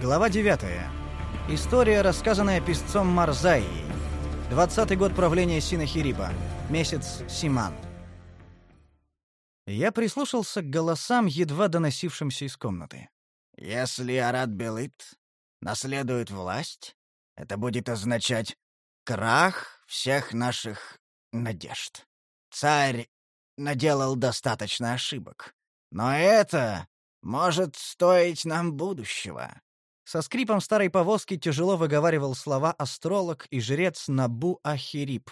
Глава 9. История, рассказанная писцом Марзаией. Двадцатый год правления Синахириба. Месяц Симан. Я прислушался к голосам, едва доносившимся из комнаты. «Если Арат Белыт наследует власть, это будет означать крах всех наших надежд. Царь наделал достаточно ошибок. Но это может стоить нам будущего. Со скрипом старой повозки тяжело выговаривал слова астролог и жрец Набу Ахирип.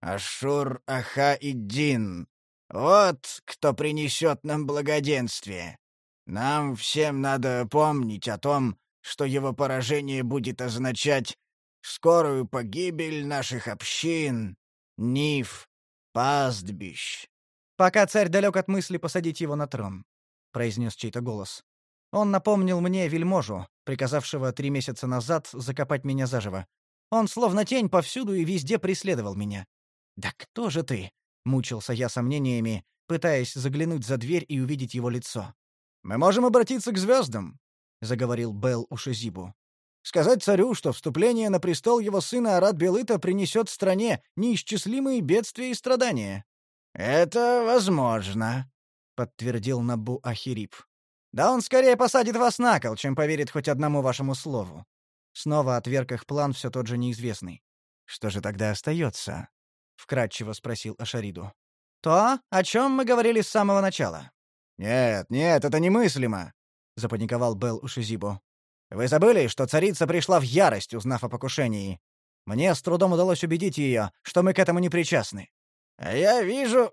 «Ашур Аха-Иддин, вот кто принесет нам благоденствие. Нам всем надо помнить о том, что его поражение будет означать скорую погибель наших общин, нив, пастбищ». «Пока царь далек от мысли посадить его на трон», — произнес чей-то голос. Он напомнил мне вельможу, приказавшего три месяца назад закопать меня заживо. Он словно тень повсюду и везде преследовал меня. «Да кто же ты?» — мучился я сомнениями, пытаясь заглянуть за дверь и увидеть его лицо. «Мы можем обратиться к звездам», — заговорил Бел Ушизибу. «Сказать царю, что вступление на престол его сына Арат Белыта принесет стране неисчислимые бедствия и страдания». «Это возможно», — подтвердил Набу Ахирип. Да он скорее посадит вас на кол, чем поверит хоть одному вашему слову. Снова отверг их план все тот же неизвестный. Что же тогда остается? вкратчиво спросил Ашариду. То, о чем мы говорили с самого начала. Нет, нет, это немыслимо, запаниковал Бел Ушизибо. Вы забыли, что царица пришла в ярость, узнав о покушении. Мне с трудом удалось убедить ее, что мы к этому не причастны. А я вижу,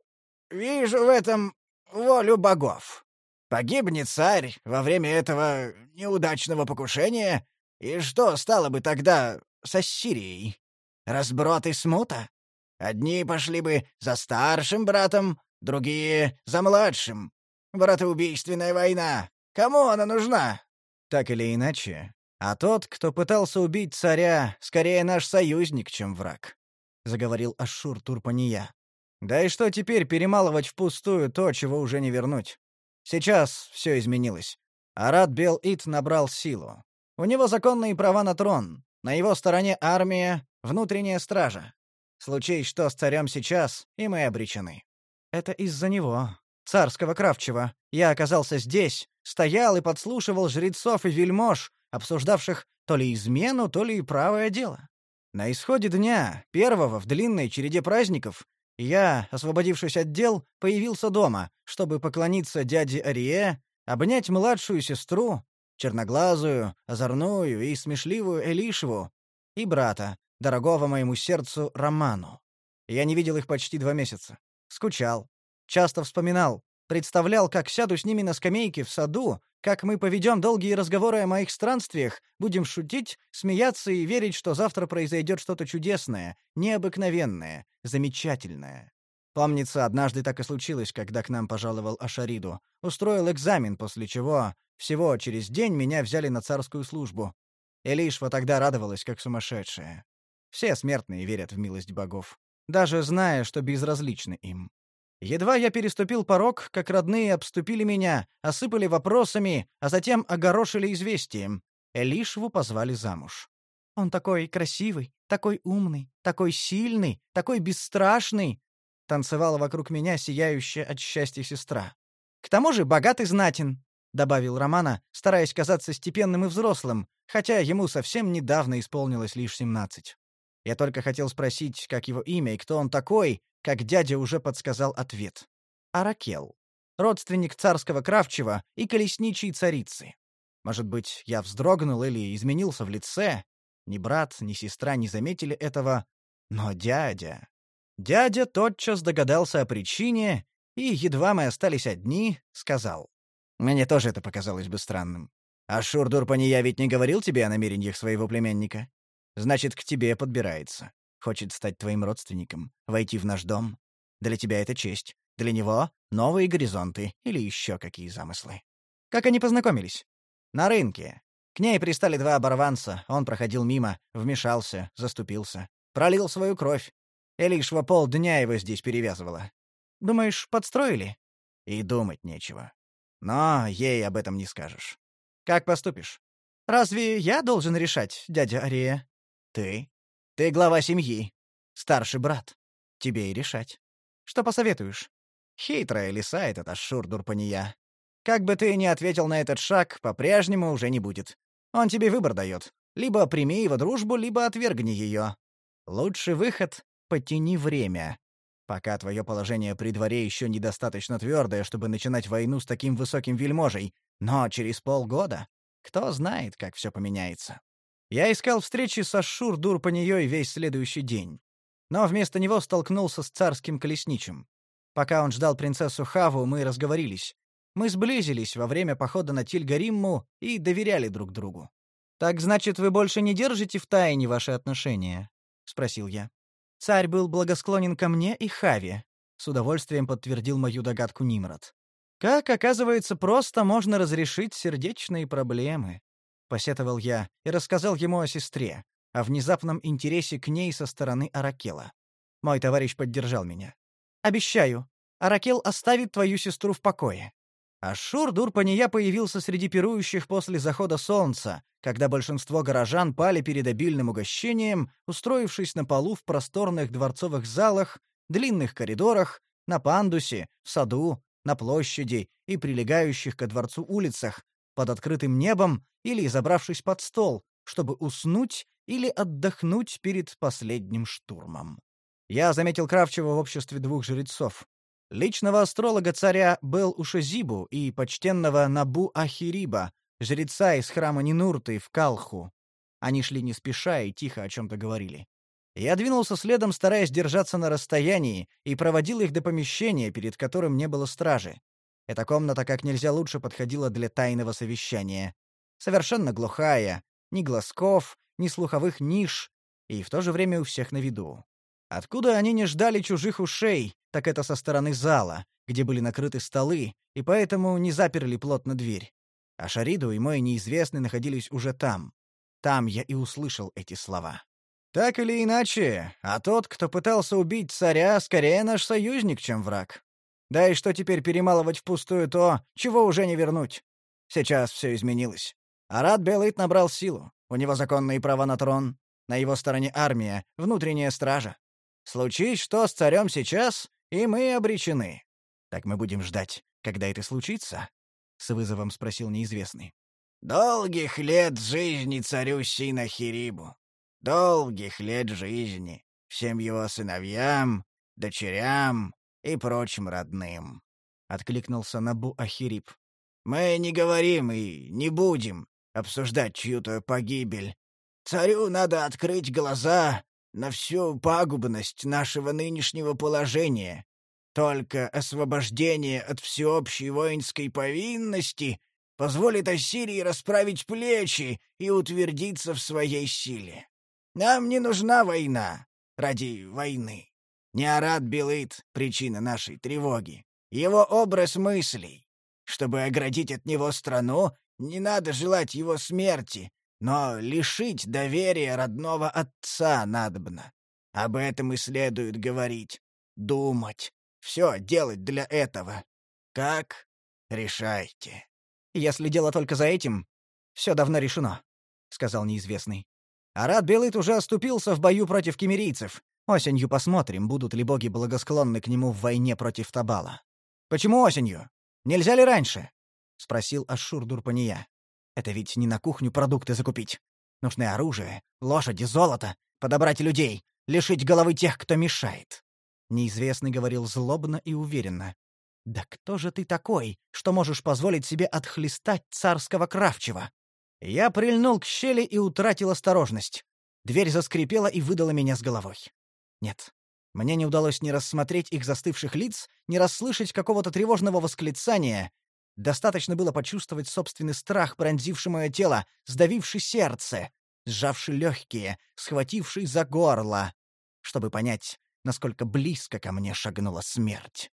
вижу в этом волю богов, Погибнет царь во время этого неудачного покушения, и что стало бы тогда с Ассирией? Разброд и смута? Одни пошли бы за старшим братом, другие — за младшим. Братоубийственная война. Кому она нужна? Так или иначе, а тот, кто пытался убить царя, скорее наш союзник, чем враг, — заговорил Ашур Турпания. Да и что теперь перемалывать впустую то, чего уже не вернуть? Сейчас все изменилось. Арат Бел-Ит набрал силу. У него законные права на трон. На его стороне армия, внутренняя стража. Случись что с царем сейчас, и мы обречены. Это из-за него, царского Кравчева. Я оказался здесь, стоял и подслушивал жрецов и вельмож, обсуждавших то ли измену, то ли правое дело. На исходе дня, первого в длинной череде праздников, я, освободившись от дел, появился дома, чтобы поклониться дяде Арие, обнять младшую сестру, черноглазую, озорную и смешливую Элишеву, и брата, дорогого моему сердцу Роману. Я не видел их почти два месяца. Скучал. Часто вспоминал. Представлял, как сяду с ними на скамейке в саду, как мы поведем долгие разговоры о моих странствиях, будем шутить, смеяться и верить, что завтра произойдет что-то чудесное, необыкновенное, замечательное. Помнится, однажды так и случилось, когда к нам пожаловал Ашариду. Устроил экзамен, после чего всего через день меня взяли на царскую службу. Элишва тогда радовалась, как сумасшедшая. Все смертные верят в милость богов, даже зная, что безразличны им. Едва я переступил порог, как родные обступили меня, осыпали вопросами, а затем огорошили известием. Элишву позвали замуж. Он такой красивый, такой умный, такой сильный, такой бесстрашный, танцевала вокруг меня сияющая от счастья сестра. К тому же богатый знатен, добавил Романа, стараясь казаться степенным и взрослым, хотя ему совсем недавно исполнилось лишь семнадцать. Я только хотел спросить, как его имя и кто он такой, как дядя уже подсказал ответ. Аракел. Родственник царского Кравчева и колесничей царицы. Может быть, я вздрогнул или изменился в лице? Ни брат, ни сестра не заметили этого. Но дядя... Дядя тотчас догадался о причине и, едва мы остались одни, сказал. Мне тоже это показалось бы странным. А Шурдур-Пания ведь не говорил тебе о намерениях своего племянника? Значит, к тебе подбирается. Хочет стать твоим родственником, войти в наш дом. Для тебя это честь. Для него — новые горизонты или еще какие замыслы. Как они познакомились? На рынке. К ней пристали два оборванца, он проходил мимо, вмешался, заступился. Пролил свою кровь. Элишва полдня его здесь перевязывала. Думаешь, подстроили? И думать нечего. Но ей об этом не скажешь. Как поступишь? Разве я должен решать, дядя Ария? Ты. Ты глава семьи. Старший брат. Тебе и решать. Что посоветуешь? Хитрая лиса этот Ашур Дурпания. Как бы ты ни ответил на этот шаг, по-прежнему уже не будет. Он тебе выбор дает. Либо прими его дружбу, либо отвергни ее. Лучший выход — потяни время. Пока твое положение при дворе еще недостаточно твердое, чтобы начинать войну с таким высоким вельможей, но через полгода кто знает, как все поменяется. Я искал встречи с Ашур Дурпаньей весь следующий день. Но вместо него столкнулся с царским колесничим. Пока он ждал принцессу Хаву, мы разговорились. Мы сблизились во время похода на Тильгаримму и доверяли друг другу. «Так значит, вы больше не держите в тайне ваши отношения?» — спросил я. «Царь был благосклонен ко мне и Хаве», — с удовольствием подтвердил мою догадку Нимрод. «Как, оказывается, просто можно разрешить сердечные проблемы», — посетовал я и рассказал ему о сестре, о внезапном интересе к ней со стороны Аракела. Мой товарищ поддержал меня. Обещаю, Аракел оставит твою сестру в покое. Ашур Дурпания появился среди пирующих после захода солнца, когда большинство горожан пали перед обильным угощением, устроившись на полу в просторных дворцовых залах, длинных коридорах, на пандусе, в саду, на площади и прилегающих ко дворцу улицах, под открытым небом или забравшись под стол, чтобы уснуть или отдохнуть перед последним штурмом. Я заметил Кравчева в обществе двух жрецов. Личного астролога царя был Ушазибу и почтенного Набу Ахириба, жреца из храма Нинурты в Калху. Они шли не спеша и тихо о чем-то говорили. Я двинулся следом, стараясь держаться на расстоянии, и проводил их до помещения, перед которым не было стражи. Эта комната как нельзя лучше подходила для тайного совещания. Совершенно глухая, ни глазков, ни слуховых ниш, и в то же время у всех на виду. Откуда они не ждали чужих ушей, так это со стороны зала, где были накрыты столы, и поэтому не заперли плотно дверь. А Шариду и мой неизвестный находились уже там. Там я и услышал эти слова. Так или иначе, а тот, кто пытался убить царя, скорее наш союзник, чем враг. Да и что теперь перемалывать впустую то, чего уже не вернуть? Сейчас все изменилось. Арат Белыт набрал силу. У него законные права на трон. На его стороне армия, внутренняя стража. Случись что с царем сейчас, и мы обречены. Так мы будем ждать, когда это случится? С вызовом спросил неизвестный. Долгих лет жизни царю Синахирибу. Долгих лет жизни всем его сыновьям, дочерям и прочим родным. Откликнулся Набу Ахириб. Мы не говорим и не будем обсуждать чью-то погибель. Царю надо открыть глаза на всю пагубность нашего нынешнего положения. Только освобождение от всеобщей воинской повинности позволит Ассирии расправить плечи и утвердиться в своей силе. Нам не нужна война ради войны. Не Арат Белыт — причина нашей тревоги. Его образ мыслей. Чтобы оградить от него страну, не надо желать его смерти, но лишить доверия родного отца надобно. Об этом и следует говорить, думать, все делать для этого. Как? Решайте. Если дело только за этим, все давно решено, — сказал неизвестный. Арат Белыт уже оступился в бою против кемерийцев. Осенью посмотрим, будут ли боги благосклонны к нему в войне против Табала. Почему осенью? Нельзя ли раньше? — спросил Ашур Дурпания. Это ведь не на кухню продукты закупить. Нужны оружие, лошади, золото, подобрать людей, лишить головы тех, кто мешает. Неизвестный говорил злобно и уверенно. «Да кто же ты такой, что можешь позволить себе отхлестать царского кравчего?» Я прильнул к щели и утратил осторожность. Дверь заскрипела и выдала меня с головой. Нет, мне не удалось ни рассмотреть их застывших лиц, ни расслышать какого-то тревожного восклицания, Достаточно было почувствовать собственный страх, пронзивший мое тело, сдавивший сердце, сжавший легкие, схвативший за горло, чтобы понять, насколько близко ко мне шагнула смерть.